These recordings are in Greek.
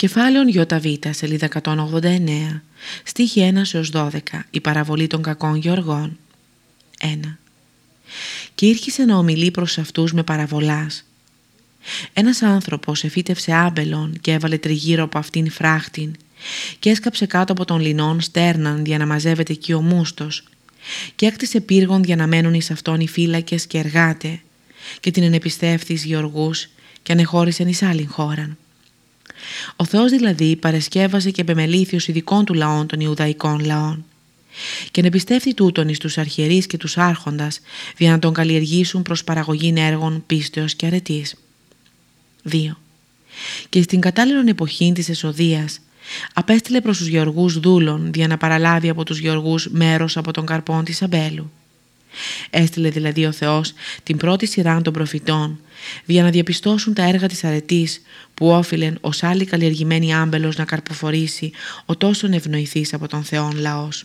Κεφάλαιον ΙΒ, σελίδα 189, στίχη 1 έως 12, η παραβολή των κακών γεωργών. 1. Και ήρχισε να ομιλεί προς αυτούς με παραβολάς. Ένας άνθρωπος εφύτευσε άμπελον και έβαλε τριγύρω από αυτήν φράχτην και έσκαψε κάτω από τον λινόν στέρναν για να μαζεύεται εκεί ο μούστος και έκτισε πύργον για να μένουν εις αυτόν οι φύλακες και εργάτε και την ενεπιστεύθης γεωργούς και ανεχώρησεν εις άλλην χώραν ο Θεός δηλαδή παρεσκεύασε και επεμελήθη ειδικών του λαών των Ιουδαϊκών λαών και εμπιστεύθη τούτον εις τους αρχιερείς και τους άρχοντας για να τον καλλιεργήσουν προς παραγωγή έργων πίστεως και αρετής. 2. Και στην κατάλληλον εποχή της εσοδείας απέστειλε προς τους γεωργούς δούλων για να παραλάβει από τους γεωργούς μέρος από τον καρπόν της αμπέλου. Έστειλε δηλαδή ο Θεός την πρώτη σειρά των προφητών για να διαπιστώσουν τα έργα της αρετής που όφιλεν ως άλλη καλλιεργημένη άμπελος να καρποφορήσει ο τόσον ευνοηθής από τον Θεόν λαός.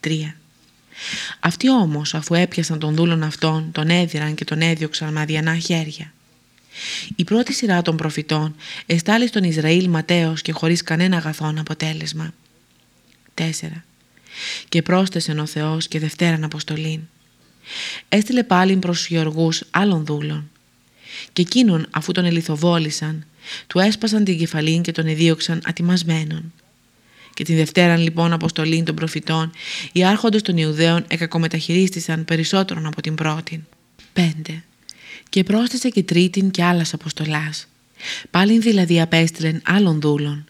3. Αυτοί όμως αφού έπιασαν τον δούλον αυτόν τον έδιραν και τον έδιωξαν με αδιανά χέρια. Η πρώτη σειρά των προφητών εστάλει στον Ισραήλ ματέως και χωρίς κανένα αγαθόν αποτέλεσμα. 4 και πρόσθεσεν ο Θεός και Δευτέραν Αποστολήν. Έστειλε πάλιν προς τους γεωργούς άλλων δούλων και εκείνον αφού τον ελιθοβόλησαν του έσπασαν την κεφαλήν και τον εδίωξαν ατιμασμένον. Και την Δευτέραν λοιπόν αποστολήν των προφητών οι άρχοντες των Ιουδαίων εκακομεταχειρίστησαν περισσότερον από την πρώτη. 5. Και πρόσθεσε και τρίτην και άλλας αποστολάς. Πάλιν δηλαδή απέστειλεν άλλων δούλων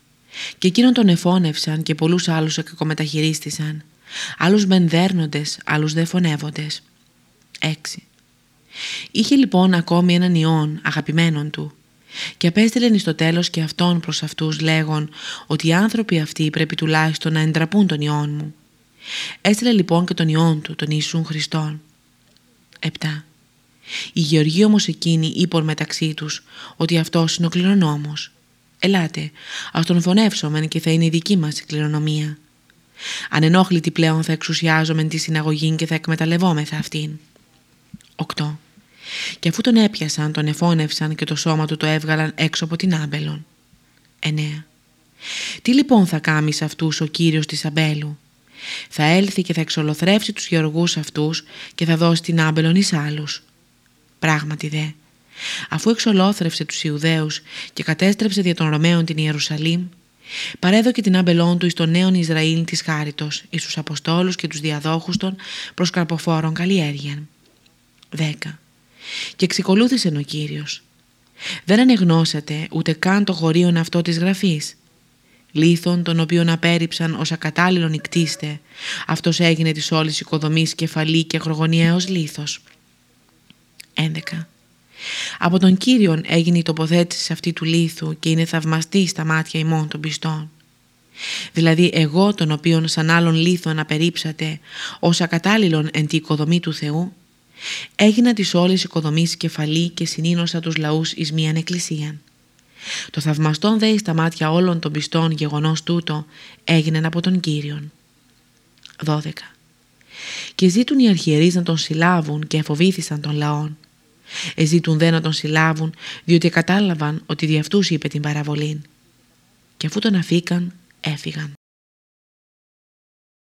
και εκείνον τον εφώνευσαν και πολλούς άλλους εκακομεταχειρίστησαν, άλλους μεν δέρνοντες, άλλους δε φωνεύοντες. 6. Είχε λοιπόν ακόμη έναν ιόν αγαπημένον του και απέστειλεν στο τέλος και αυτόν προς αυτούς λέγον ότι οι άνθρωποι αυτοί πρέπει τουλάχιστον να εντραπούν τον ιόν μου. Έστειλε λοιπόν και τον ιόν του, τον Ιησούν Χριστόν. 7. Οι γεωργοί όμως εκείνοι είπαν μεταξύ τους ότι αυτός είναι ο κληρονόμος Ελάτε, ας τον φωνεύσομεν και θα είναι η δική μας η κληρονομία. Ανενόχλητη πλέον θα εξουσιάζομεν τη συναγωγή και θα εκμεταλλευόμεθα αυτήν. 8. Και αφού τον έπιασαν, τον εφώνευσαν και το σώμα του το έβγαλαν έξω από την άμπελον. 9. Τι λοιπόν θα κάνει σε αυτούς ο Κύριος της Αμπέλου; Θα έλθει και θα εξολοθρεύσει τους γεωργούς αυτούς και θα δώσει την άμπελον εις άλλους. Πράγματι δε, Αφού εξολόθρευσε τους Ιουδαίους και κατέστρεψε δια των Ρωμαίων την Ιερουσαλήμ, παρέδωκε την άμπελόν του εις τον νέον Ισραήλ της χάριτος, εις τους Αποστόλους και τους διαδόχους των προς καρποφόρων καλλιέργειαν. 10. Και εξικολούθησε ο Κύριος. Δεν ανεγνώσατε ούτε καν το χωρίον αυτό της γραφής. Λίθον τον οποίον απέρριψαν ως ακατάλληλον νικτίστε, αυτός έγινε της όλης οικοδομής κεφαλή και ακρογωνιαίος λίθος. 11. Από τον Κύριον έγινε η τοποθέτηση αυτή του λίθου και είναι θαυμαστή στα μάτια ημών των πιστών. Δηλαδή εγώ τον οποίον σαν άλλον λίθο απερίψατε ως ακατάλληλον εν τη οικοδομή του Θεού, έγινα της όλης οικοδομής κεφαλή και συνήνωσα τους λαούς εις μίαν εκκλησίαν. Το θαυμαστόν δε στα μάτια όλων των πιστών γεγονός τούτο έγινε από τον Κύριον. 12. Και ζήτουν οι αρχιερείς να τον συλλάβουν και εφοβήθησαν των λαών Εζήτουν δε να τον συλλάβουν, διότι κατάλαβαν ότι δι' αυτούς είπε την παραβολή. Και αφού τον αφήκαν, έφυγαν.